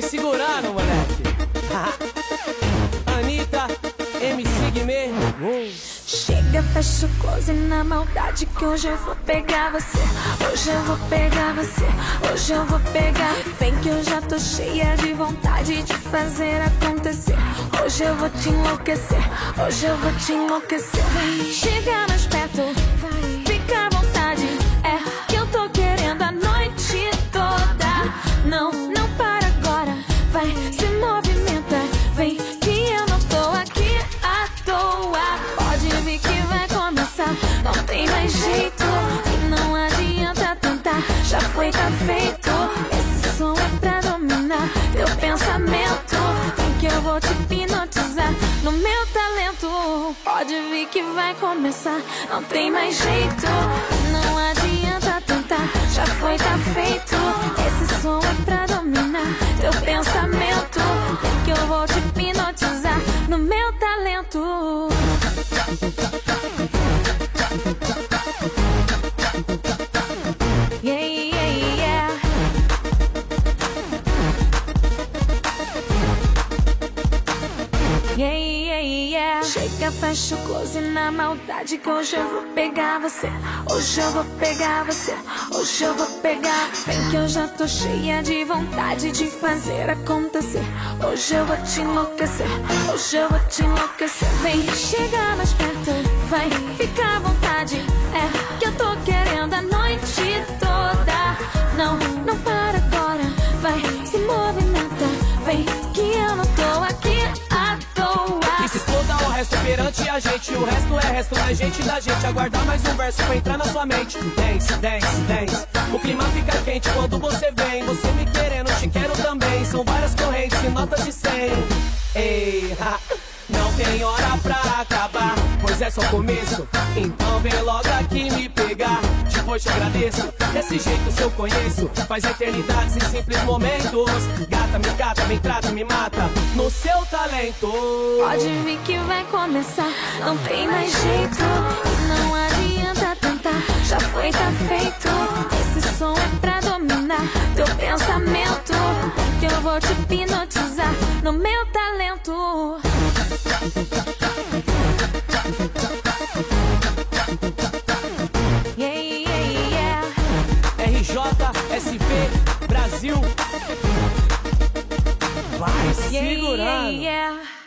Vai segurando, moleque. Anitta, MC Guimê. Chega, fecha o close na maldade que hoje eu vou pegar você. Hoje eu vou pegar você. Hoje eu vou pegar. Vem que eu já tô cheia de vontade de fazer acontecer. Hoje eu vou te enlouquecer. Hoje eu vou te enlouquecer. Chega mais perto. Fica Já foi, tá feito. Esse som é pra dominar teu pensamento. Vem que eu vou te hipnotizar no meu talento. Pode vir que vai começar. Não tem mais jeito. Não adianta tentar. Já foi, tá feito. Esse som é pra dominar teu pensamento. Vem que eu vou te hipnotizar Yeah, yeah, yeah. Chega, fecha o close na maldade que hoje eu vou pegar você. Hoje eu vou pegar você. Hoje eu vou pegar. Vem que eu já tô cheia de vontade de fazer acontecer. Hoje eu vou te enlouquecer. Hoje eu vou te enlouquecer. Vem, chega mais perto. Vai, fica à vontade. É perante a gente. O resto é resto da gente da gente. Aguardar mais um verso pra entrar na sua mente. Dance, dance, dance. O clima fica quente quando você vem. Você me querendo, te quero também. São várias correntes e notas de 100. Ei, ha. Não tem hora pra acabar, pois é só começo. Então vem logo aqui me pegar. Depois te agradeço. Desse jeito se eu conheço, faz eternidades em simples momentos. Gata, me cata, me trata, me mata. No seu talento. Pode vir que vai começar, não tem mais jeito. E não adianta tentar, já foi, tá feito. Esse som é pra dominar teu pensamento. Que eu vou te hipnotizar no meu talento. Yeah, yeah, yeah. RJ, SV, Brasil. Vai segurando. yeah, yeah.